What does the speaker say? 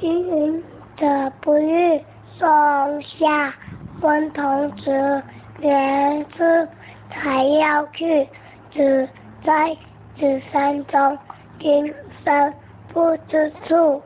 寻隐者不遇。松下问童子，言师采药去，只在此山中，云深不知处。